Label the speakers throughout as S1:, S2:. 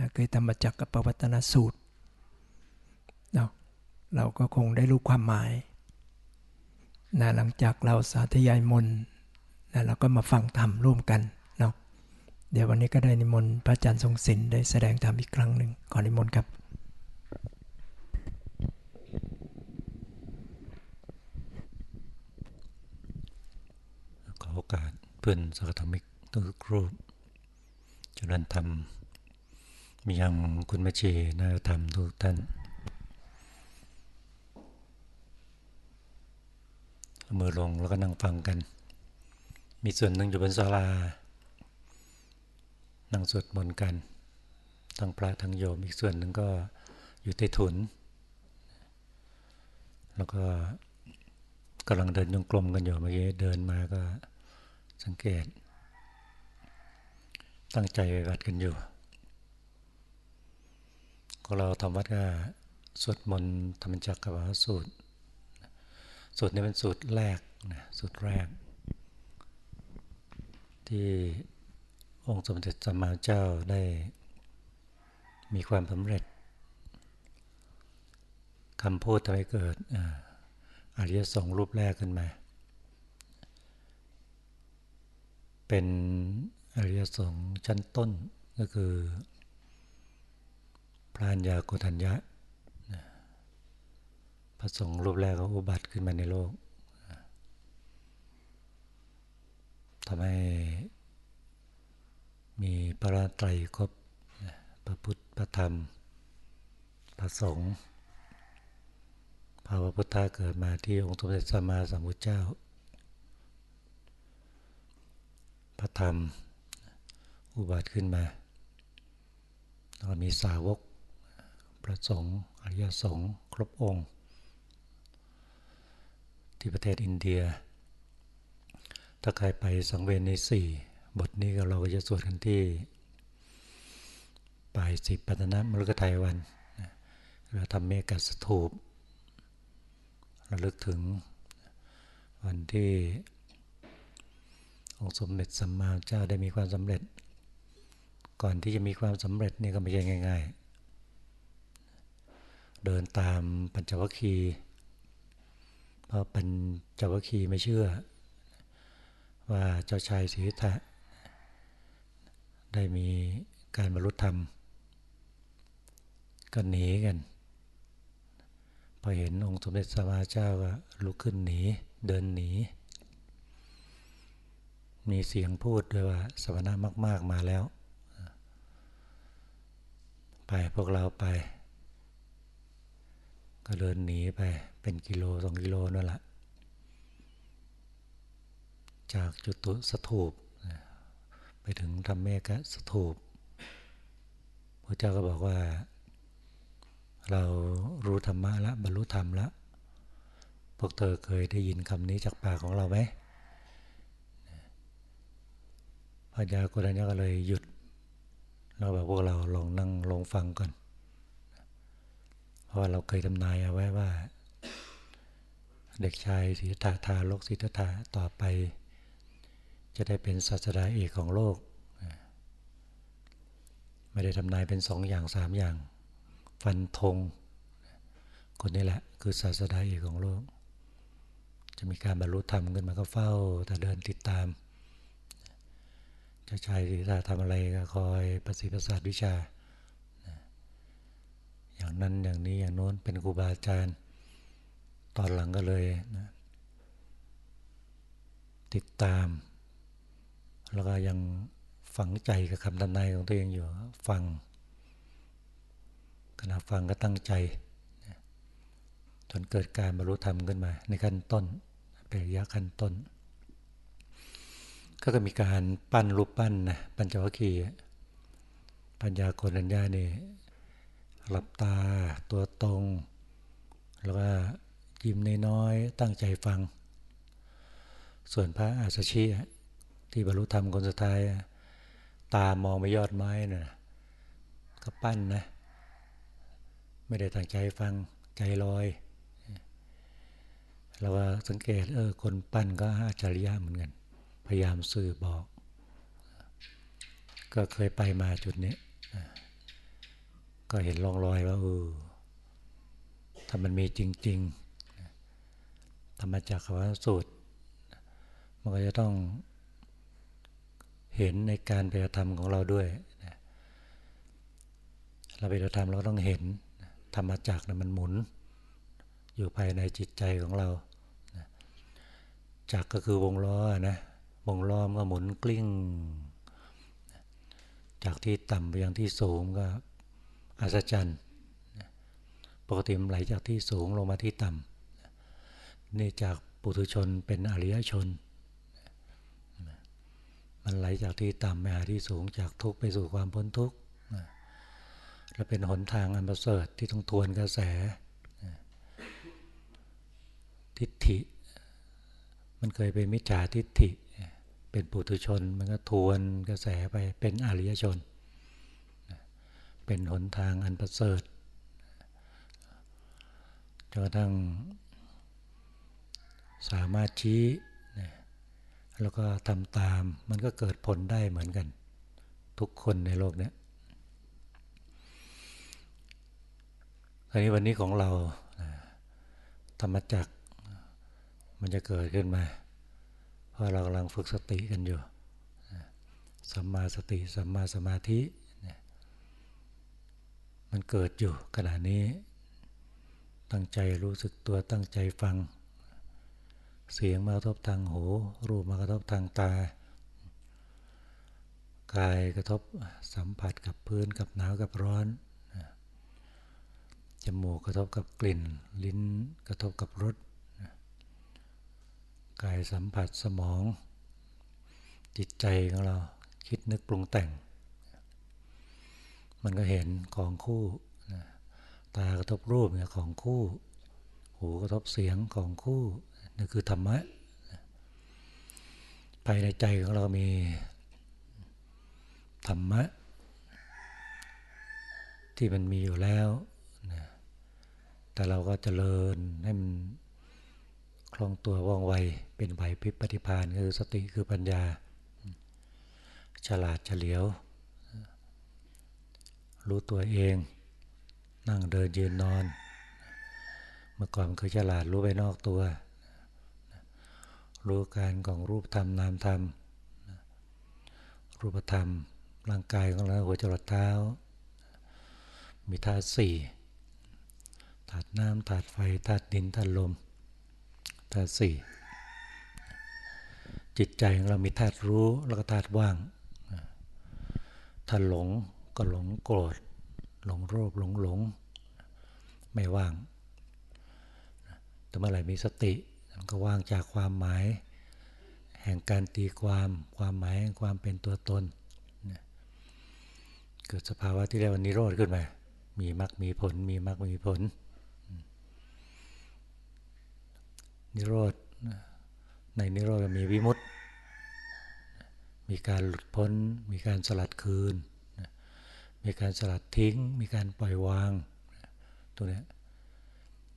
S1: นะคือธรรมจักรกับปวัตนสูตรเนาะเราก็คงได้รู้ความหมายนะหลังจากเราสาธยายมนนะเราก็มาฟังธรรมร่วมกันเนาะเดี๋ยววันนี้ก็ได้นิมนต์พระอาจารย์ทรงศิลป์ได้แสดงธรรมอีกครั้งหนึ่งขอนิมนต์ครับ
S2: ขอโอกาสเพื่อนสักธรรมิกทุกรูปจริญธรรม มียังคุณแม่ชีนาธรรมทุกท่าน มือลงแล้วก็นั่งฟังกัน มีส่วนหนึ่งอยู่บนศาลา นั่งสวดมนต์กัน ทั้งพระทั้งโยม อีกส่วนหนึ่งก็อยู่ใต้ถุน แล้วก็กำลังเดินยงกลมกันอยู่เมื่อกี้เดินมาก็สังเกต ตั้งใจไปวัดกันอยู่ ก็เราทำวัดก็สวดมนต์ธรรมจักรกับสูตร สูตรนี้เป็นสูตรแรกนะสูตรแรก ที่องค์สมเด็จสัมมาเจ้าได้มีความสำเร็จคำพูดทำให้เกิดอริยสงฆ์รูปแรกขึ้นมา เป็นอริยสงฆ์ชั้นต้นก็คือ ระัญญาโกฏัญญะพระสงฆ์รูปแรกก็อุบัติขึ้นมาในโลกทำให้มีพระไตรครบพระพุทธพระธรรม พระสงฆ์พระพุทธาเกิดมาที่องค์สมเด็จสัมมาสัมพุทธเจ้า พระธรรมอุบัติขึ้นมาแล้วมีสาวก ระสงฆ์อริยสงฆ์ครบองค์ ที่ประเทศอินเดีย ถ้าใครไปสังเวนในสี่บทนี้เราก็จะสวดกันที่ปลายสิบปัตนะมฤคทยวันเราทำเมกัสถูประลึกถึงวันที่องค์สมเด็จสัมมาเจ้าได้มีความสำเร็จ ก่อนที่จะมีความสำเร็จนี่ก็ไม่ใช่ง่าย ๆ เดินตามปัญจวัคคีย์เพราะปัญจวัคคีย์ไม่เชื่อ ว่าเจ้าชายสิทธัตถะได้มีการบรรลุธรรม ก็หนีกัน พอเห็นองค์สมเด็จสมาเจ้าก็ลุกขึ้นหนี เดินหนี มีเสียงพูดด้วยว่าสวรรค์มาก ๆ มาแล้ว ไปพวกเราไป ก็เดินหนีไปเป็นกิโลสองกิโลนั่นแหละ จากจุดตุสถูปไปถึงธรรมเมกสถูปพระเจ้าก็บอกว่า เรารู้ธรรมะแล้วบรรลุธรรมแล้วพวกเธอเคยได้ยินคำนี้จากปากของเราไหมพระยาโกรัญญาก็เลยหยุดเราแบบพวกเราลองนั่งลงฟังก่อน เพราะเราเคยทำนายเอาไว้ว่า เด็กชายสิทธาทาโลกสิทธาต่อไป จะได้เป็นศาสดาเอกของโลก ไม่ได้ทำนายเป็นสองอย่างสามอย่าง ฟันธง คนนี้แหละคือศาสดาเอกของโลก จะมีการบรรลุธรรมขึ้นมาก็เฝ้า แต่เดินติดตามเจ้าชายศีราทำอะไรก็คอยประสิทธิประสาทวิชา อย่างนั้นอย่างนี้อย่างโน้นเป็นครูบาอาจารย์ ตอนหลังก็เลยนะติดตาม แล้วก็ยังฝังใจกับคำทำนายของตัวเองอยู่ฟังขณะฟังก็ตั้งใจ จนเกิดการบรรลุธรรมขึ้นมา ในขั้นต้นเป็นระยะขั้นต้น ก็จะมีการปั้นรูปปั้นนะปัญจวัคคีย์ปัญญาโกนัญญานี่ หลับตาตัวตรง แล้วก็ยิ้มน้อยๆตั้งใจฟัง ส่วนพระอาสชีที่บรรลุธรรมคนสุดท้าย ตามองไปยอดไม้นะ่ะก็ปั้นนะ ไม่ได้ตั้งใจฟังใจลอยเราว่าสังเกตเออคนปั้นก็อาจาริยะเหมือนกัน พยายามสื่อบอก ก็เคยไปมาจุดนี้ ก็เห็นร่องรอยว่าเออถ้ามันมีจริงๆธรรมจักรวาสูตร มันก็จะต้องเห็นในการปฏิธรรมของเราด้วย เราปฏิธรรมเราต้องเห็นธรรมจักรนะมันหมุน อยู่ภายในจิตใจของเรา จักรก็คือวงล้อนะ วงล้อมก็หมุนกลิ้ง จากที่ต่ำไปยังที่สูงก็ อัศจรรย์ปกติมันไหลจากที่สูงลงมาที่ต่ำนี่จากปุถุชนเป็นอริยชน มันไหลจากที่ต่ำไปหาที่สูงจากทุกข์ไปสู่ความพ้นทุกข์และเป็นหนทางอันประเสริฐที่ต้องทวนกระแส ทิฏฐิ มันเคยเป็นมิจฉาทิฏฐิ เป็นปุถุชน มันก็ทวนกระแสไปเป็นอริยชน เป็นหนทางอันประเสริฐจนกระทั่งสามารถชี้แล้วก็ทำตามมันก็เกิดผลได้เหมือนกัน ทุกคนในโลกนี้คราวนี้วันนี้ของเราธรรมจักมันจะเกิดขึ้นมา เพราะเรากำลังฝึกสติกันอยู่สัมมาสติสัมมาสมาธิ มันเกิดอยู่ขณะนี้ ตั้งใจรู้สึกตัวตั้งใจฟัง เสียงมากระทบทางหู รูปมากระทบทางตา กายกระทบสัมผัสกับพื้นกับหนาวกับร้อน จมูกกระทบกับกลิ่น ลิ้นกระทบกับรสกายสัมผัสสมอง จิตใจของเราคิดนึกปรุงแต่ง มันก็เห็นของคู่ตากระทบรูปเนี่ยของคู่ หูกระทบเสียงของคู่นี่คือธรรมะภายในใจของเรามีธรรมะ ที่มันมีอยู่แล้วแต่เราก็เจริญให้มันคล่องตัวว่องไวเป็นไหวพริบปฏิพานคือสติคือปัญญา ฉลาดเฉลียว รู้ตัวเอง นั่งเดินยืนนอน เมื่อก่อนเคยฉลาดรู้ไปนอกตัว รู้การของรูปธรรมนามธรรม รูปธรรมร่างกายของเราหัวจรดเท้า มีธาตุสี่ธาตุน้ำธาตุไฟธาตุดินธาตุลมธาตุสี่จิตใจของเรามีธาตุรู้แล้วก็ธาตุว่างถ้าหลง ก็หลงโกรธ หลงโรคหลงหลง ไม่ว่าง แต่เมื่อไหร่มีสติมันก็ว่างจากความหมาย แห่งการตีความ ความหมายแห่งความเป็นตัวตน เกิดสภาวะที่เรียกว่านิโรธขึ้นมา มีมรรคมีผล มีมรรคมีผล นิโรธ ในนิโรธมีวิมุตติ มีการหลุดพ้น มีการสลัดคืน มีการสลัดทิ้ง มีการปล่อยวาง ตัวนี้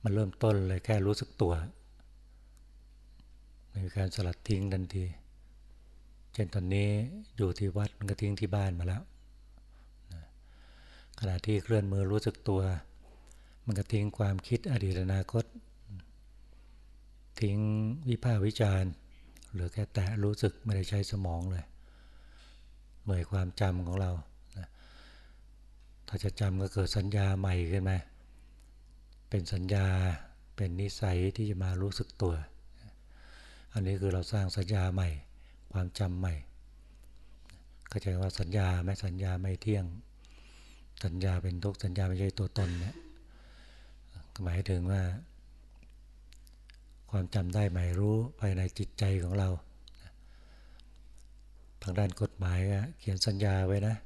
S2: มันเริ่มต้นเลยแค่รู้สึกตัวมีการสลัดทิ้งทันที เช่นตอนนี้อยู่ที่วัดมันก็ทิ้งที่บ้านมาแล้วขณะที่เคลื่อนมือรู้สึกตัว มันก็ทิ้งความคิดอดีตอนาคต ทิ้งวิพากวิจารณ์หรือแค่แตะรู้สึกไม่ได้ใช้สมองเลย หน่วยความจำของเรา ถ้าจะจำก็เกิดสัญญาใหม่ขึ้นมาเป็นสัญญาเป็นนิสัยที่จะมารู้สึกตัว อันนี้คือเราสร้างสัญญาใหม่ ความจำใหม่เข้าใจว่าสัญญาไม่สัญญาไม่เที่ยง สัญญาเป็นทุกสัญญาไม่ใช่ตัวตนเนี่ยหมายถึงว่า ความจำได้หมายรู้ภายในจิตใจของเราทางด้านกฎหมายเขียนสัญญาไว้นะ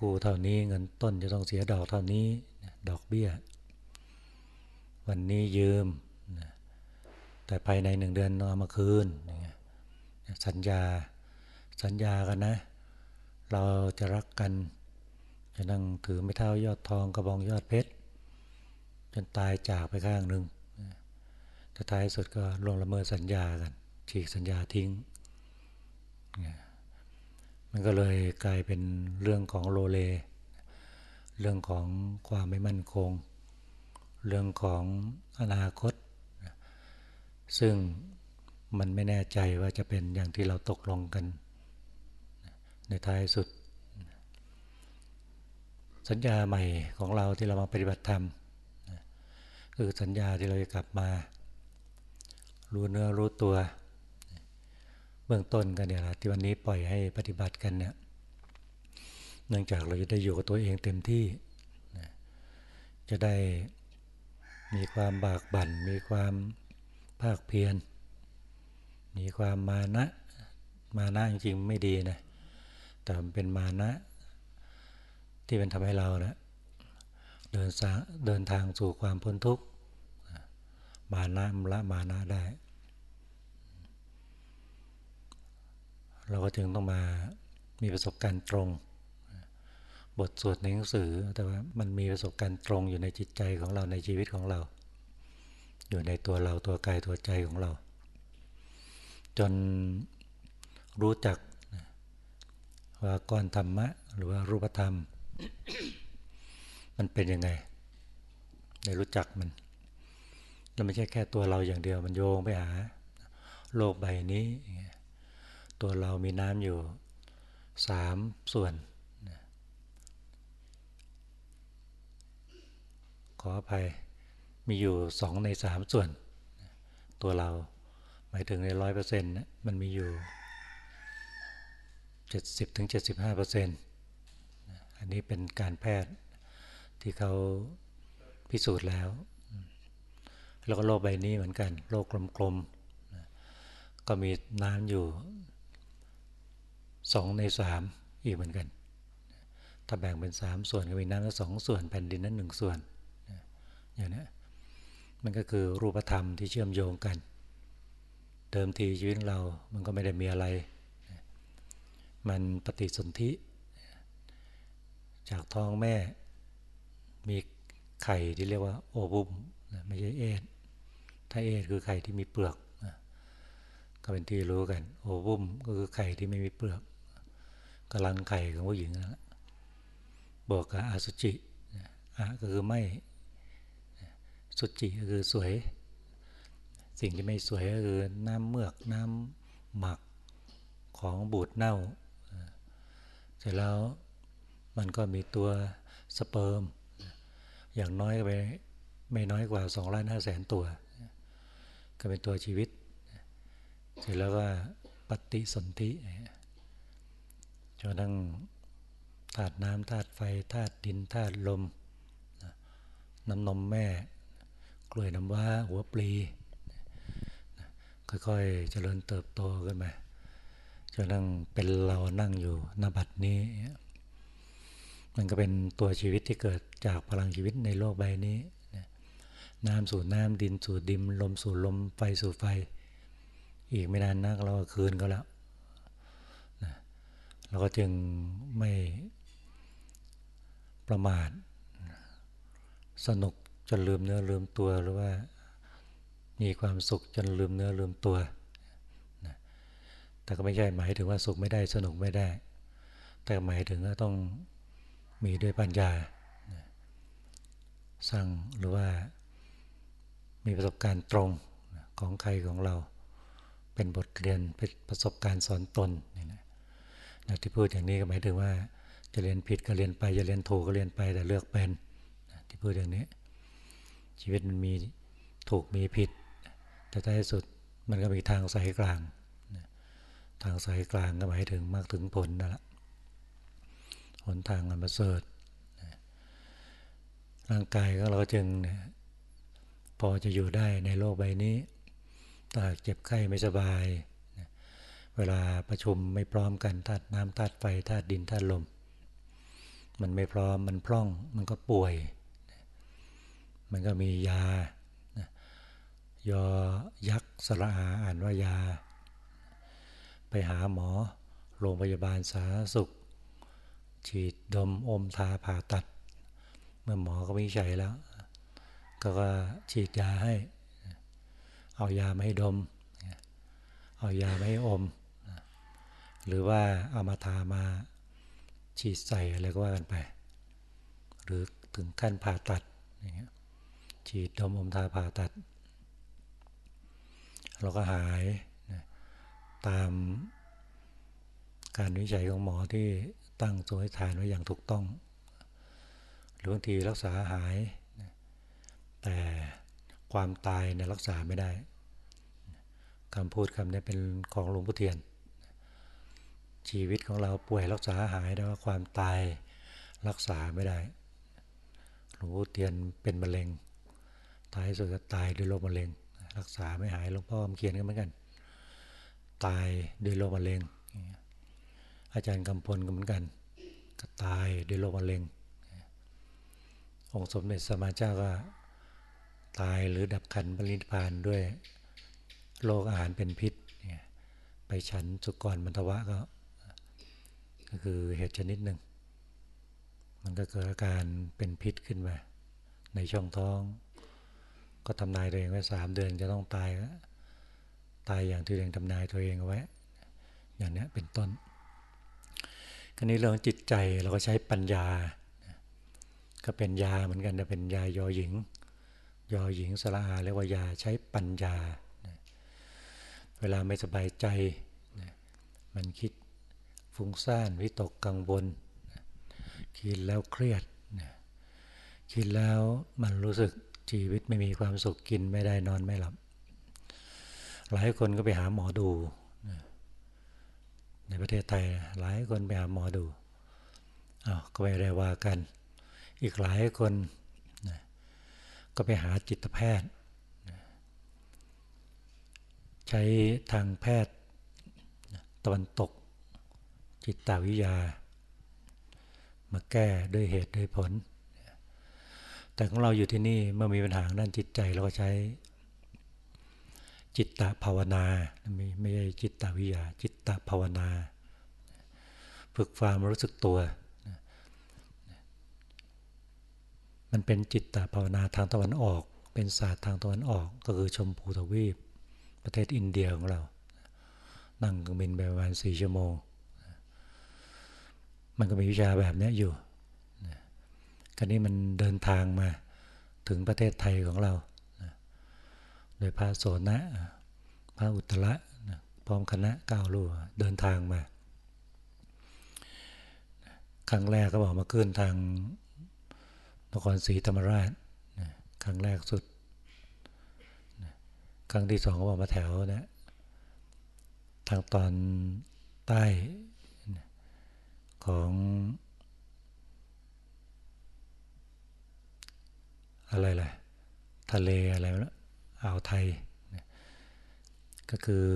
S2: กูเท่านี้เงินต้นจะต้องเสียดอกเท่านี้ดอกเบี้ย วันนี้ยืมแต่ภายในหนึ่งเดือนเอามาคืนสัญญาสัญญากันนะ เราจะรักกัน จะนั่งถือไม่เท่ายอดทองกระบองยอดเพชรจนตายจากไปข้างหนึ่งแต่ท้ายสุดก็ลงละเมิดสัญญากันฉีกสัญญาทิ้ง มันก็เลยกลายเป็นเรื่องของโลเล เรื่องของความไม่มั่นคง เรื่องของอนาคต ซึ่งมันไม่แน่ใจว่าจะเป็นอย่างที่เราตกลงกัน ในท้ายสุด สัญญาใหม่ของเราที่เรามาปฏิบัติธรรมคือสัญญาที่เราจะกลับมา รู้เนื้อรู้ตัว เบื้องต้นกันเนี่ยแหละที่วันนี้ปล่อยให้ปฏิบัติกันเนี่ยเนื่องจากเราจะได้อยู่กับตัวเองเต็มที่จะได้มีความบากบั่น มีความภาคเพียร มีความมานะมานะจริงๆไม่ดีนะแต่เป็นมานะ ที่เป็นทำให้เรานะเดินเดินทางสู่ความพ้นทุกข์มานะมละมานะได้ เราก็จึงต้องมามีประสบการณ์ตรง บทสวดในหนังสือ แต่ว่ามันมีประสบการณ์ตรงอยู่ในจิตใจของเราในชีวิตของเรา อยู่ในตัวเราตัวกายตัวใจของเรา จนรู้จักว่าก้อนธรรมะ หรือว่ารูปธรรม มันเป็นยังไงได้รู้จักมันแล้วไม่ใช่แค่ตัวเราอย่างเดียวมันโยงไปหา โลกใบนี้ ตัวเรามีน้ำอยู่สามส่วน ขออภัยมีอยู่สองในสามส่วน ตัวเราหมายถึงในร้อยเปอร์เซ็นต์มันมีอยู่เจ็ดสิบถึงเจ็ดสิบห้าเปอร์เซ็นต์อันนี้เป็นการแพทย์ที่เขาพิสูจน์แล้ว แล้วก็โลกใบนี้เหมือนกัน โลกกลมๆก็มีน้ำอยู่ สองในสามอีกเหมือนกัน ถ้าแบ่งเป็นสามส่วนก็มีน้ำละสองส่วนแผ่นดินนั้นหนึ่งส่วนอย่างนี้มันก็คือรูปธรรมที่เชื่อมโยงกัน เดิมทีชีวิตเรา มันก็ไม่ได้มีอะไร มันปฏิสนธิ จากท้องแม่ มีไข่ที่เรียกว่าโอบุมไม่ใช่เอทถ้าเอทคือไข่ที่มีเปลือก ก็เป็นที่รู้กัน โอบุมก็คือไข่ที่ไม่มีเปลือก กำลังไข่ของผู้หญิงนะบวกกับอาสุจิอะก็คือไม่สุจิก็คือสวย สิ่งที่ไม่สวยก็คือน้ำเมือกน้ำหมักของบูดเน่า เสร็จแล้วมันก็มีตัวสเปิร์มอย่างน้อยไปไม่น้อยกว่า2ล้านห้าแสนตัว ก็เป็นตัวชีวิต เสร็จแล้วก็ปฏิสนธิ จนทั้งธาตุน้ำธาตุไฟธาตุดินธาตุลมน้ำนมแม่ กล้วยน้ำว้าหัวปลีค่อยๆเจริญเติบโตขึ้นมาจนนั่งเป็นเรานั่งอยู่นบัดนี้ มันก็เป็นตัวชีวิตที่เกิดจากพลังชีวิตในโลกใบนี้น้ำสู่น้ำดินสู่ดินลมสู่ลมไฟสู่ไฟ อีกไม่นานนักเราก็คืนก็แล้ว เราก็จึงไม่ประมาทสนุกจนลืมเนื้อลืมตัวหรือว่ามีความสุขจนลืมเนื้อลืมตัวนะแต่ก็ไม่ใช่หมายถึงว่าสุขไม่ได้สนุกไม่ได้ แต่หมายถึงว่าต้องมีด้วยปัญญาสั่งหรือว่ามีประสบการณ์ตรงของใครของเรา เป็นบทเรียนเป็นประสบการณ์สอนตนนี่นะ ที่พูดอย่างนี้ก็หมายถึงว่า จะเรียนผิดก็เรียนไปจะเรียนถูกก็เรียนไปแต่เลือกเป็นที่พูดอย่างนี้ ชีวิตมันมีถูกมีผิด แต่ท้ายสุดมันก็มีทางสายกลางทางสายกลางก็หมายถึงมากถึงผลนั่นแหละหนทางอันประเสริฐร่างกายของเราจึงพอจะอยู่ได้ในโลกใบนี้ถ้าเจ็บไข้ไม่สบาย เวลาประชุมไม่พร้อมกันธาตุน้ำธาตุไฟธาตุดินธาตุลม มันไม่พร้อมมันพร่องมันก็ป่วย มันก็มียายอยักษ์สระอาอ่านว่ายา ไปหาหมอ โรงพยาบาลสาธารณสุข ฉีดดมอมทาผ่าตัด เมื่อหมอก็วิจัยแล้ว ก็ก็ฉีดยาให้ เอายามาให้ดม เอายามาให้อม หรือว่าเอามาทามาฉีดใส่อะไรก็ว่ากันไป หรือถึงขั้นผ่าตัดอย่างเงี้ยฉีดดมอมทาผ่าตัด เราก็หายนะตามการวิจัยของหมอที่ตั้งตัวฐานไว้อย่างถูกต้อง หรือบางทีรักษาหาย แต่ความตายเนี่ยรักษาไม่ได้คำพูดคำนี้เป็นของหลวงพ่อเทียน ชีวิตของเราป่วยรักษาหายแต่ว่าความตายรักษาไม่ได้หลวงพ่อเทียนเป็นมะเร็งตายสุดก็ตายด้วยโรคมะเร็ง รักษาไม่หายหลวงพ่อเขียนกันเหมือนกัน ตายด้วยโรคมะเร็ง อาจารย์กำพลก็เหมือนกัน ก็ตายด้วยโรคมะเร็ง องค์สมเด็จสมมาเจ้าก็ตายหรือดับขันปรินิพานด้วยโรคอาหารเป็นพิษ ไปฉันสุกรมันทวะก็ ก็คือเหตุชนิดหนึ่ง มันก็เกิดอาการเป็นพิษขึ้นมา ในช่องท้อง ก็ทำนายตัวเองไว้สามเดือนจะต้องตาย ตายอย่างที่ตัวเองทำนายตัวเองเอาไว้ อย่างนี้เป็นต้นคราวนี้เรื่องจิตใจเราก็ใช้ปัญญา ก็เป็นยาเหมือนกันแต่เป็นยายอหญิง ยอหญิงสระอาเรียกว่ายาใช้ปัญญา เวลาไม่สบายใจ มันคิด ฟุ้งซ่านวิตกกังวลคิดแล้วเครียดคิดแล้วมันรู้สึกชีวิตไม่มีความสุขกินไม่ได้นอนไม่หลับ หลายคนก็ไปหาหมอดูในประเทศไทยหลายคนไปหาหมอดูอ้าวก็ไปเรียว่ากัน อีกหลายคนก็ไปหาจิตแพทย์ ใช้ทางแพทย์ตะวันตก จิตตวิทยา มาแก้ด้วยเหตุด้วยผล แต่ของเราอยู่ที่นี่เมื่อมีปัญหาด้านจิตใจเราก็ใช้ จิตตภาวนาไม่ไม่ใช่จิตตวิยา จิตตภาวนา ฝึกความรู้สึกตัว มันเป็นจิตตภาวนาทางตะวันออก เป็นศาสตร์ทางตะวันออก ก็คือชมพูทวีป ประเทศอินเดียของเรา นั่งเครื่องบินไปประมาณสี่ชั่วโมง มันก็มีวิชาแบบนี้อยู่คราวนี้มันเดินทางมาถึงประเทศไทยของเรา โดยพระโสนะ พระอุตระพร้อมคณะก้าวลูกเดินทางมา ครั้งแรกก็บอกมาขึ้นทางนครศรีธรรมราช ครั้งแรกสุด ครั้งที่สองก็บอกมาแถวนะ ทางตอนใต้ ของอะไรล่ะทะเลอะไรแล้วอ่าวไทย ก็คือ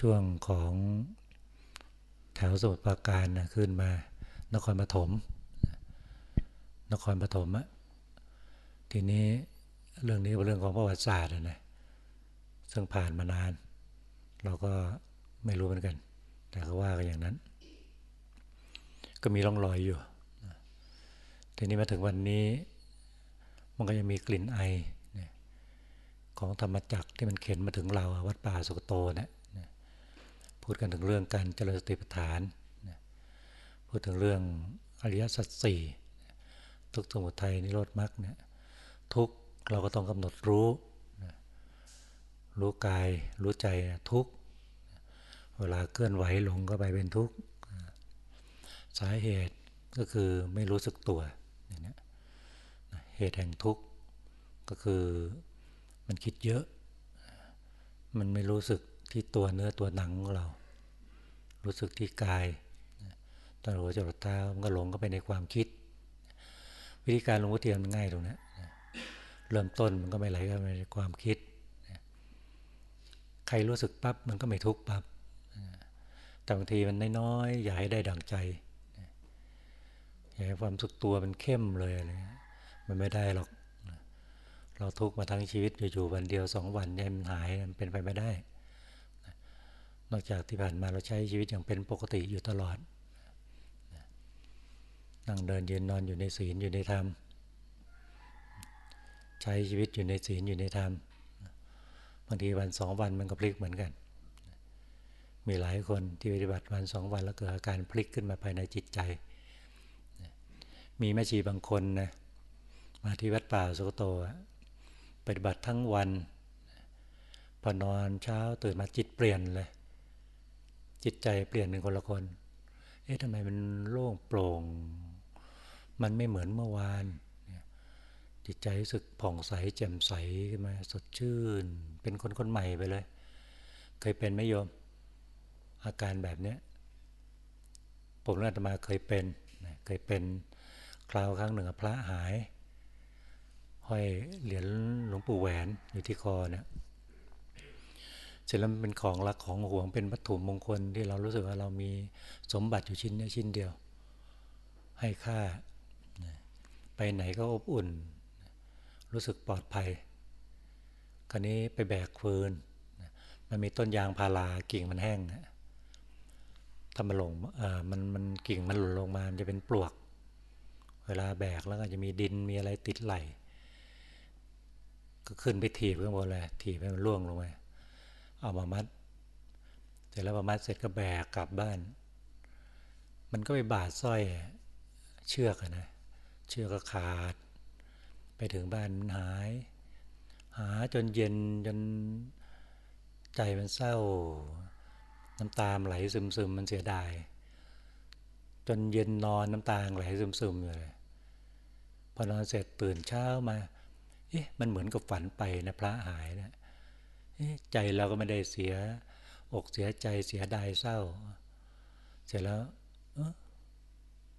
S2: ช่วงของแถวสมุทรปราการนะขึ้นมานครปฐมนครปฐมอะทีนี้เรื่องนี้เป็นเรื่องของประวัติศาสตร์นะซึ่งผ่านมานาน เราก็ไม่รู้เหมือนกัน แต่เขาว่ากันอย่างนั้น ก็มีร่องรอยอยู่ ทีนี้มาถึงวันนี้ มันก็ยังมีกลิ่นไอของธรรมจักรที่มันเข็นมาถึงเราวัดป่าสุกโตเนะพูดกันถึงเรื่องการเจริญสติปัฏฐาน พูดถึงเรื่องอริยสัจสี่ทุกสมุทัยนิโรธมรรคเนี่ยทุกเราก็ต้องกำหนดรู้ รู้กายรู้ใจทุกเวลาเคลื่อนไหวหลงก็ไปเป็นทุก สาเหตุก็คือไม่รู้สึกตัวเหตุแห่งทุกข์ก็คือมันคิดเยอะ มันไม่รู้สึกที่ตัวเนื้อตัวหนังของเรา รู้สึกที่กายตอนหัวจรดเท้ามันก็หลงก็ไปในความคิด วิธีการลงวัตเทียนมันง่ายตรงนี้เริ่มต้นมันก็ไม่ไหลก็ไปในความคิด ใครรู้สึกปั๊บมันก็ไม่ทุกข์ปั๊บแต่บางทีมันน้อยๆอยากให้ได้ดังใจ อยากให้ความสุขตัวมันเข้มเลยอะไรมันไม่ได้หรอก เราทุกข์มาทั้งชีวิตอยู่ๆวันเดียวสองวันยัมันหายมันเป็นไปไม่ได้ นอกจากที่ผ่านมาเราใช้ชีวิตอย่างเป็นปกติอยู่ตลอดนั่งเดินยืนนอนอยู่ในศีลอยู่ในธรรม ใช้ชีวิตอยู่ในศีลอยู่ในธรรมบางทีวันสองวันมันก็พลิกเหมือนกัน มีหลายคนที่ปฏิบัติวันสองวันแล้วเกิดอาการพลิกขึ้นมาภายในจิตใจ มีแม่ชีบางคนนะมาที่วัดป่าสุกโตปฏิบัติทั้งวันพอนอนเช้าตื่นมาจิตเปลี่ยนเลย จิตใจเปลี่ยนเป็นคนละคน เอ๊ะทำไมมันโล่งโปร่ง มันไม่เหมือนเมื่อวาน จิตใจรู้สึกผ่องใสแจ่มใสขึ้นมาสดชื่น เป็นคนคนใหม่ไปเลย เคยเป็นไหมโยม อาการแบบนี้ผมอาตมาเคยเป็นเคยเป็น คราวครั้งหนึ่งพระหาย ห้อยเหรียญหลวงปู่แหวนอยู่ที่คอเนี่ยเสร็จแล้วเป็นของรักของห่วงเป็นวัตถุมงคลที่เรารู้สึกว่าเรามีสมบัติอยู่ชิ้นนี้ชิ้นเดียว ให้ค่า ไปไหนก็อบอุ่น รู้สึกปลอดภัยคราวนี้ไปแบกฟืนมันมีต้นยางพารากิ่งมันแห้งนะถ้ามันลงมันมันกิ่งมันหล่นลงมามันจะเป็นปลวก เวลาแบกแล้วก็จะมีดินมีอะไรติดไหลก็ขึ้นไปถีบข้างบนเลยถีบให้มันร่วงลงไปเอามามัด เสร็จแล้วมามัดเสร็จก็แบกกลับบ้าน มันก็ไปบาดสร้อยเชือกนะเชือกก็ขาด ไปถึงบ้านมันหาย หาจนเย็นจนใจมันเศร้า น้ำตาไหลซึมๆมันเสียดาย จนเย็นนอนน้ำตาไหลซึมๆเลย พอนอนเสร็จตื่นเช้ามา เอ๊ะมันเหมือนกับฝันไปนะพระหายนะใจเราก็ไม่ได้เสีย อกเสียใจเสียดายเศร้า เสร็จแล้วเออ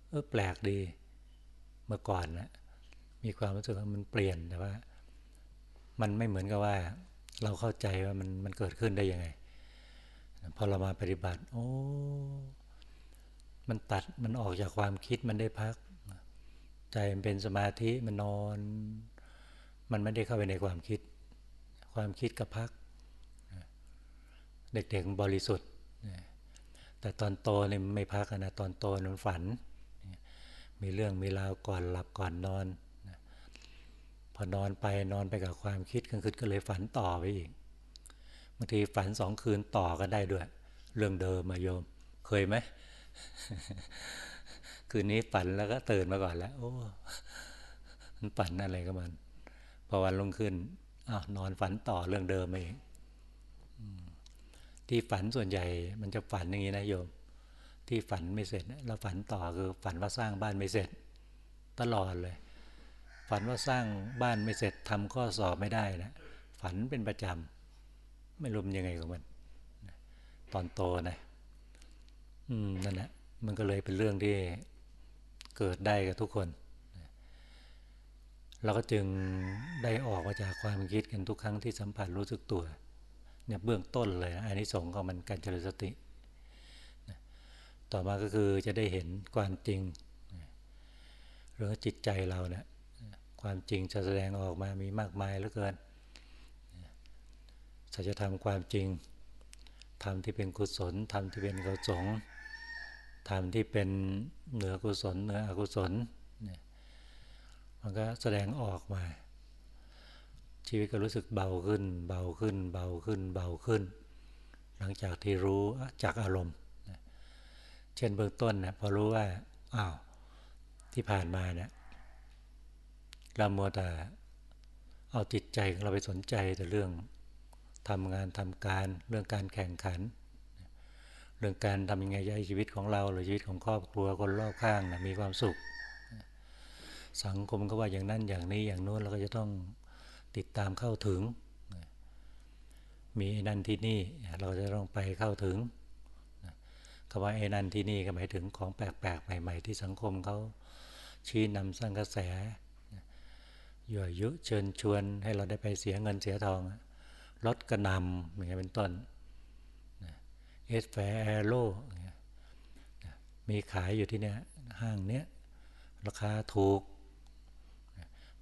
S2: เออแปลกดีเมื่อก่อนนะมีความรู้สึกว่ามันเปลี่ยนแต่ว่า มันไม่เหมือนกับว่า เราเข้าใจว่ามันมันเกิดขึ้นได้ยังไงพอเรามาปฏิบัติ โอ้ มันตัดมันออกจากความคิดมันได้พัก ใจมันเป็นสมาธิมันนอน มันไม่ได้เข้าไปในความคิด ความคิดกับพัก เด็กๆบริสุทธิ์ แต่ตอนโตเนี่ยไม่พักนะตอนโตมันฝัน มีเรื่องมีราวก่อนหลับก่อนนอน พอนอนไปนอนไปกับความคิดกลางคืนก็เลยฝันต่อไปอีกบางทีฝันสองคืนต่อก็ได้ด้วย เรื่องเดิมมาโยม เคยไหม คืนนี้ฝันแล้วก็ตื่นมาก่อนแล้ว โอ้มันฝันอะไรก็มันพอวันลงขึ้นอ้าวนอนฝันต่อเรื่องเดิมเองที่ฝันส่วนใหญ่มันจะฝันอย่างนี้นะโยม ที่ฝันไม่เสร็จเราฝันต่อคือฝันว่าสร้างบ้านไม่เสร็จ ตลอดเลย ฝันว่าสร้างบ้านไม่เสร็จทำข้อสอบไม่ได้นะฝันเป็นประจำไม่รู้มยังไงของมันตอนโตนะ อืมนั่นแหละมันก็เลยเป็นเรื่องที่ เกิดได้กับทุกคน เราก็จึงได้ออกมาจากความคิดกันทุกครั้งที่สัมผัสรู้สึกตัวเนี่ยเบื้องต้นเลยอันนี้สงของมันการเจริญสติ ต่อมาก็คือจะได้เห็นความจริงเรื่องจิตใจเราเนี่ยความจริงจะแสดงออกมามีมากมายเหลือเกินสัจธรรมความจริงธรรมที่เป็นกุศลธรรมที่เป็นกุศล ธรรมที่เป็นเหนือกุศลเหนืออกุศลมันก็แสดงออกมา ชีวิตก็รู้สึกเบาขึ้น เบาขึ้น เบาขึ้น เบาขึ้น หลังจากที่รู้จากอารมณ์ เช่นเบื้องต้นนะพอรู้ว่าอ้าวที่ผ่านมาเนี่ยเราโมแต่เอาจิตใจของเราไปสนใจแต่เรื่องทำงานทำการเรื่องการแข่งขัน เรื่องการทำยังไงให้ชีวิตของเรา หรือชีวิตของครอบครัวคนรอบข้างนะมีความสุข สังคมก็ว่าอย่างนั้นอย่างนี้อย่างโน้นเราก็จะต้องติดตามเข้าถึง มีไอ้นั่นที่นี่เราจะต้องไปเข้าถึงคำว่าไอ้นั่นที่นี่ก็หมายถึงของแปลกๆใหม่ ๆ ที่สังคมเขาชี้นำสร้างกระแสยั่วยุเชิญชวนให้เราได้ไปเสียเงินเสียทองลดกระหน่ำอย่างเงี้ยเป็นต้น เอสแฟร์ Arrow มีขายอยู่ที่เนี้ยห้างเนี้ยราคาถูก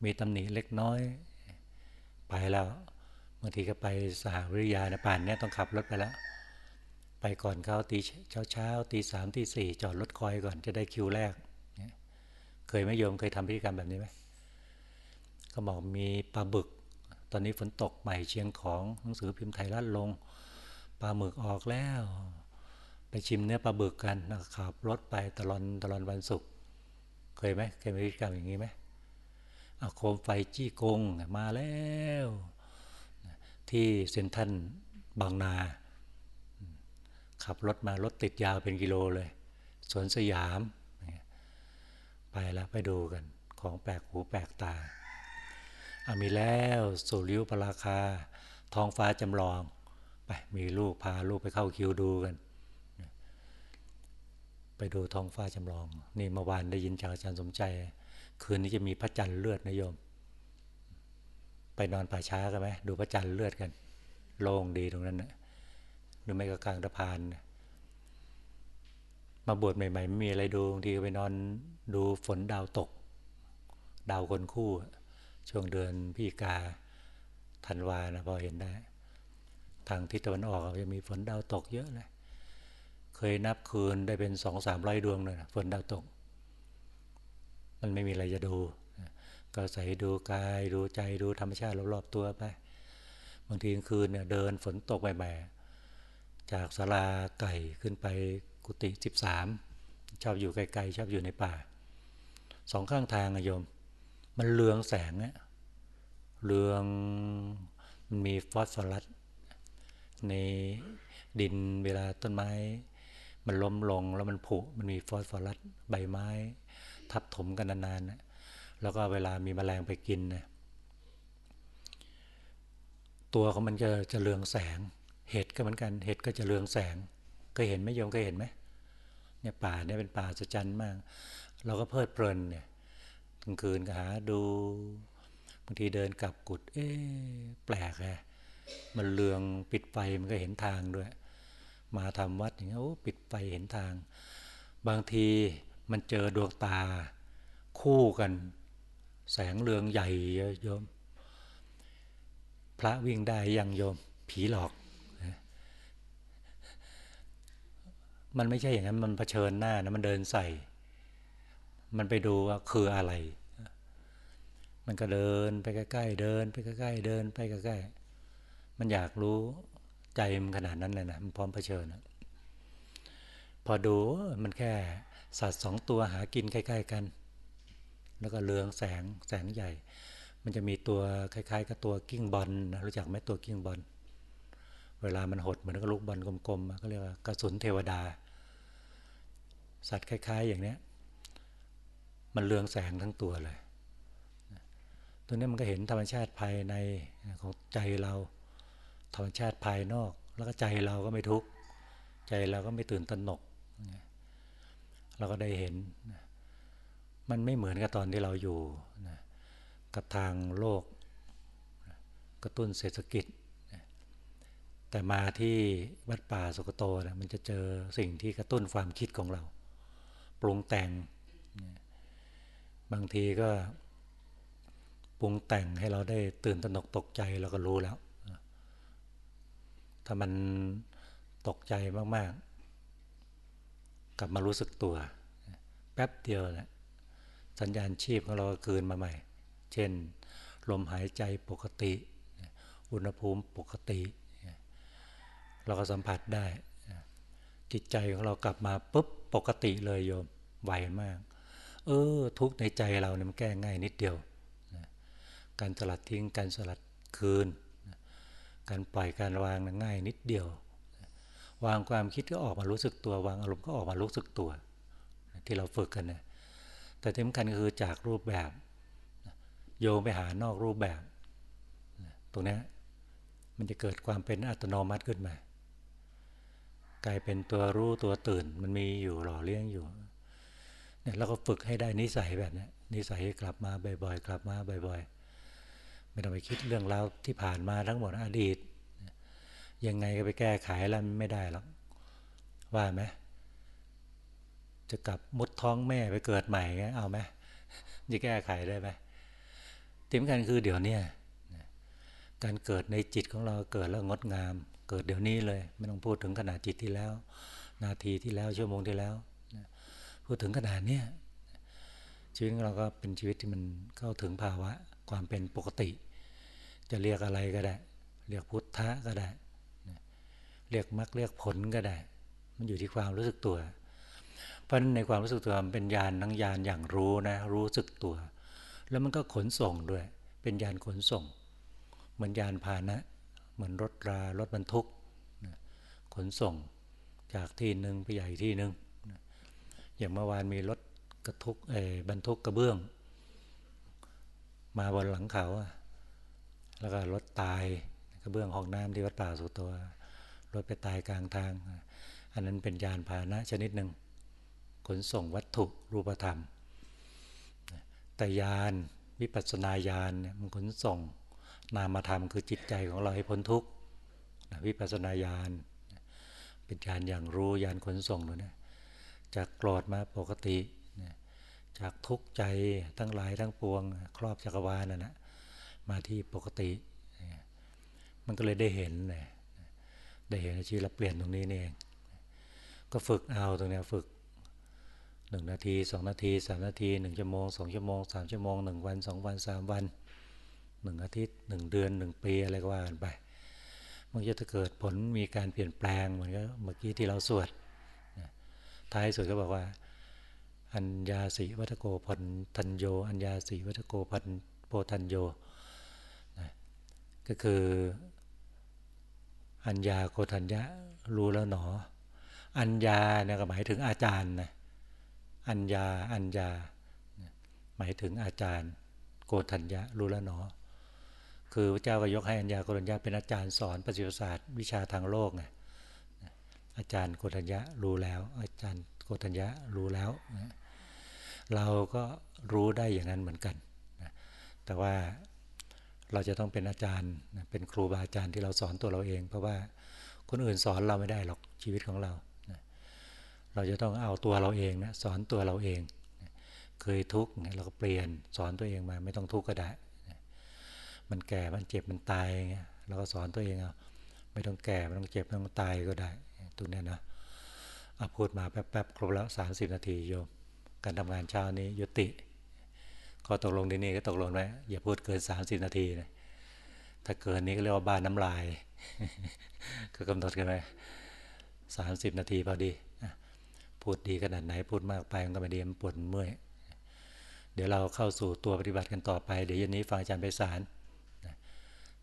S2: มีตำหนิเล็กน้อย ไปแล้วบางทีก็ไปสหวิทยานะป่านนี้ยต้องขับรถไปแล้ว ไปก่อนเขาตีเช้าเช้าตีสามตีสี่จอดรถคอยก่อนจะได้คิวแรก เคยไหมโยมเคยทำพิธีกรรมแบบนี้ไหมก็บอกมีปลาบึก ตอนนี้ฝนตกใหม่เชียงของหนังสือพิมพ์ไทยรัฐลง ปลาหมึกออกแล้ว ไปชิมเนื้อปลาบึกกันขับรถไปตลอดตลอดวันศุกร์เคยไหมเคยมีพฤติกรรมอย่างนี้ไหมเอาโคมไฟจี้กงมาแล้ว ที่เซ็นทันบางนา ขับรถมารถติดยาวเป็นกิโลเลยสวนสยาม ไปแล้วไปดูกันของแปลกหูแปลกตาอามีแล้วสุริยุปราคา ทองฟ้าจำลอง ไปมีลูกพาลูกไปเข้าคิวดูกัน ไปดูท้องฟ้าจำลอง นี่เมื่อวานได้ยินจากอาจารย์สมใจ คืนนี้จะมีพระจันทร์เลือดนะโยม ไปนอนป่าช้ากันไหมดูพระจันทร์เลือดกัน โล่งดีตรงนั้นนะหรือไม่ก็กลางสะพานนะมาบวชใหม่ๆไม่มีอะไรดูบางทีก็ไปนอนดูฝนดาวตก ดาวคนคู่ ช่วงเดือนพี่กาธันวานะพอเห็นได้ ทางทิศตะวันออกจะมีฝนดาวตกเยอะเลย เคยนับคืนได้เป็นสองสามร้อยดวงเลยนะฝนดาวตก มันไม่มีอะไรจะดู ก็ใส่ดูกายดูใจดูธรรมชาติรอบๆตัวไป บางทีกลางคืนเนี่ยเดินฝนตกใหม่ๆจากศาลาไก่ขึ้นไปกุฏิสิบสามชอบอยู่ไกลๆชอบอยู่ในป่า สองข้างทางอะโยม มันเลืองแสงอะเลืองมันมีฟอสฟอรัส ในดินเวลาต้นไม้ มันล้มลงแล้วมันผุมันมีฟอสฟอรัสใบไม้ ทับถมกันนานๆนะแล้วก็เวลามีแมลงไปกินนะตัวของมันจะจะเรืองแสง เห็ดก็เหมือนกัน เห็ดก็จะเรืองแสงเคยเห็นไหมโยมเคยเห็นไหมเนี่ยป่าเนี่ยเป็นป่าสะจันมาก เราก็เพลิดเพลินเนี่ยกลางคืนก็หาดูบางทีเดินกลับกุดเอ๊แปลกไง มันเรืองปิดไฟมันก็เห็นทางด้วย มาทำวัดอย่างเงี้ยโอ้ปิดไฟเห็นทาง บางทีมันเจอดวงตาคู่กัน แสงเรืองใหญ่โยม พระวิ่งได้ยังโยม ผีหลอกมันไม่ใช่อย่างนั้น มันเผชิญหน้านะ มันเดินใส่ มันไปดูว่าคืออะไร มันก็เดินไปใกล้ๆ เดิน ไปใกล้ๆ เดินไปใกล้ มันอยากรู้ใจมันขนาดนั้นเลยนะมันพร้อมเผชิญนะพอดูมันแค่สัตว์สองตัวหากินใกล้ๆกัน แล้วก็เรืองแสงแสงใหญ่ มันจะมีตัวคล้าย ๆ กับตัวกิ้งบอลนะรู้จักไหมตัวกิ้งบอลเวลามันหดเหมือนกับลูกบอลกลมๆก็เรียกว่ากระสุนเทวดา สัตว์คล้าย ๆ อย่างนี้มันเรืองแสงทั้งตัวเลย ตัวนี้มันก็เห็นธรรมชาติภายในของใจเรา ธรรมชาติภายนอก แล้วก็ใจเราก็ไม่ทุกข์ใจเราก็ไม่ตื่นตระหนก เราก็ได้เห็น มันไม่เหมือนกับตอนที่เราอยู่กับทางโลก กระตุ้นเศรษฐกิจ แต่มาที่วัดป่าสุกโตนะมันจะเจอสิ่งที่กระตุ้นความคิดของเรา ปรุงแต่ง บางทีก็ปรุงแต่งให้เราได้ตื่นตระหนกตกใจเราก็รู้แล้ว ถ้ามันตกใจมากๆ กลับมารู้สึกตัว แป๊บเดียวแหละสัญญาณชีพของเราก็คืนมาใหม่ เช่น ลมหายใจปกติ อุณหภูมิปกติ เราก็สัมผัสได้ จิตใจของเรากลับมาปุ๊บปกติเลยโยมไวมาก เออ ทุกในใจเราเนี่ยมันแก้ง่ายนิดเดียว การสลัดทิ้งการสลัดคืน การปล่อยการวางง่ายนิดเดียว วางความคิดก็ออกมารู้สึกตัว วางอารมณ์ก็ออกมารู้สึกตัว ที่เราฝึกกันนะแต่ที่สำคัญคือจากรูปแบบ โยงไปหานอกรูปแบบ ตรงนี้มันจะเกิดความเป็นอัตโนมัติขึ้นมา กลายเป็นตัวรู้ตัวตื่นมันมีอยู่หล่อเลี้ยงอยู่เนี่ยเราก็ฝึกให้ได้นิสัยแบบนี้นิสัยกลับมาบ่อยๆ กลับมาบ่อย ๆ ไม่ต้องไปคิดเรื่องราวที่ผ่านมาทั้งหมดอดีต ยังไงก็ไปแก้ไขแล้วไม่ได้หรอกว่าไหมจะกลับมุดท้องแม่ไปเกิดใหม่ไงเอาไหมจะแก้ไขได้ไหมที่สำคัญคือเดี๋ยวนี้การเกิดในจิตของเราเกิดแล้วงดงาม เกิดเดี๋ยวนี้เลยไม่ต้องพูดถึงขนาดจิตที่แล้ว นาทีที่แล้วชั่วโมงที่แล้วพูดถึงขนาดเนี้ยชีวิตของเราก็เป็นชีวิตที่มันเข้าถึงภาวะ ความเป็นปกติ จะเรียกอะไรก็ได้ เรียกพุทธะก็ได้ เรียกมรรคเรียกผลก็ได้ มันอยู่ที่ความรู้สึกตัว เพราะนั้นในความรู้สึกตัวมันเป็นญาณทั้งญาณอย่างรู้นะรู้สึกตัว แล้วมันก็ขนส่งด้วย เป็นญาณขนส่ง เหมือนญาณพาหนะ เหมือนรถรารถบรรทุกขนส่งจากที่หนึ่งไปใหญ่ที่หนึ่งอย่างเมื่อวานมีรถกระทุกเอบรรทุกกระเบื้อง มาบนหลังเขา แล้วก็รถตายกระเบื้องห้องน้ำที่วัดป่าสุตัวรถไปตายกลางทาง อันนั้นเป็นยานพาหนะชนิดหนึ่งขนส่งวัตถุรูปธรรม แต่ยานวิปัสสนาญาณมันขนส่งนามธรรมคือจิตใจของเราให้พ้นทุกข์วิปัสสนาญาณเป็นญาณอย่างรู้ญาณขนส่งเลยนะจากโกรธมาปกติ จากทุกข์ใจทั้งหลายทั้งปวง ครอบจักรวาลน่ะนะมาที่ปกติ มันก็เลยได้เห็นได้เห็นชีวิตเราเปลี่ยนตรงนี้นี่เองก็ฝึกเอาตรงนี้ฝึกหนึ่งนาทีสองนาทีสามนาทีหนึ่งชั่วโมงสองชั่วโมงสามชั่วโมงหนึ่งวันสองวันสามวันหนึ่งอาทิตย์หนึ่งเดือนหนึ่งปีอะไรก็ว่ากันไปมันจะเกิดผลมีการเปลี่ยนแปลงเหมือนกับเมื่อกี้ที่เราสวดท้ายสุดก็บอกว่า อัญญาสีวัตโกพันทันโย อัญญาสีวัตโกพันโพทันโยก็คืออัญญาโกทัญญะรู้แล้วหนอ อัญญาเนี่ยก็หมายถึงอาจารย์นะอัญญาอัญญา หมายถึงอาจารย์ โกทัญญะรู้แล้วหนอ คือพระเจ้าก็ยกให้อัญญาโกทัญญะเป็นอาจารย์สอนปฏิบัติศาสตร์ วิชาทางโลกไงอาจารย์โกทัญญะรู้แล้วอาจารย์ โกทัญญะรู้แล้วเราก็รู้ได้อย่างนั้นเหมือนกันแต่ว่าเราจะต้องเป็นอาจารย์เป็นครูบาอาจารย์ที่เราสอนตัวเราเอง เพราะว่าคนอื่นสอนเราไม่ได้หรอกชีวิตของเราเราจะต้องเอาตัวเราเองนะสอนตัวเราเองเคยทุกข์เราก็เปลี่ยนสอนตัวเองมาไม่ต้องทุกข์ก็ได้มันแก่มันเจ็บมันตายเงี้ยเราก็สอนตัวเองเอาไม่ต้องแก่ไม่ต้องเจ็บไม่ต้องตายก็ได้ตรงนี้นะ เอาพูดมาแป๊บๆครบแล้วสามสิบนาทีโยม การทำงานเช้านี้ยุติก็ตกลงที่นี่ก็ตกลงไว้อย่าพูดเกินสามสิบนาทีนะถ้าเกินนี้ก็เรียกว่าบ้านน้ำลาย ก็กำหนดกันไว้สามสิบนาทีพอดีพูดดีขนาดไหนพูดมากไปมันก็ไม่ดีมันปวดเมื่อยเดี๋ยวเราเข้าสู่ตัวปฏิบัติกันต่อไป เดี๋ยวเย็นนี้ฟังอาจารย์ไปสาร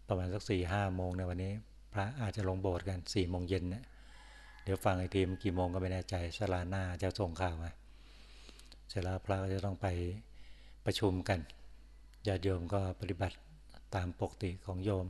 S2: ประมาณสักสี่ห้าโมงในวันนี้ พระอาจจะลงโบสถ์กันสี่โมงเย็นเนี่ย เดี๋ยวฟังไอ้ทีมกี่โมงก็ไม่แน่ใจสลาหน้าจะส่งข่าวมาเสร็จแล้วพระก็จะต้องไปประชุมกันญาติโยมก็ปฏิบัติตามปกติของโยม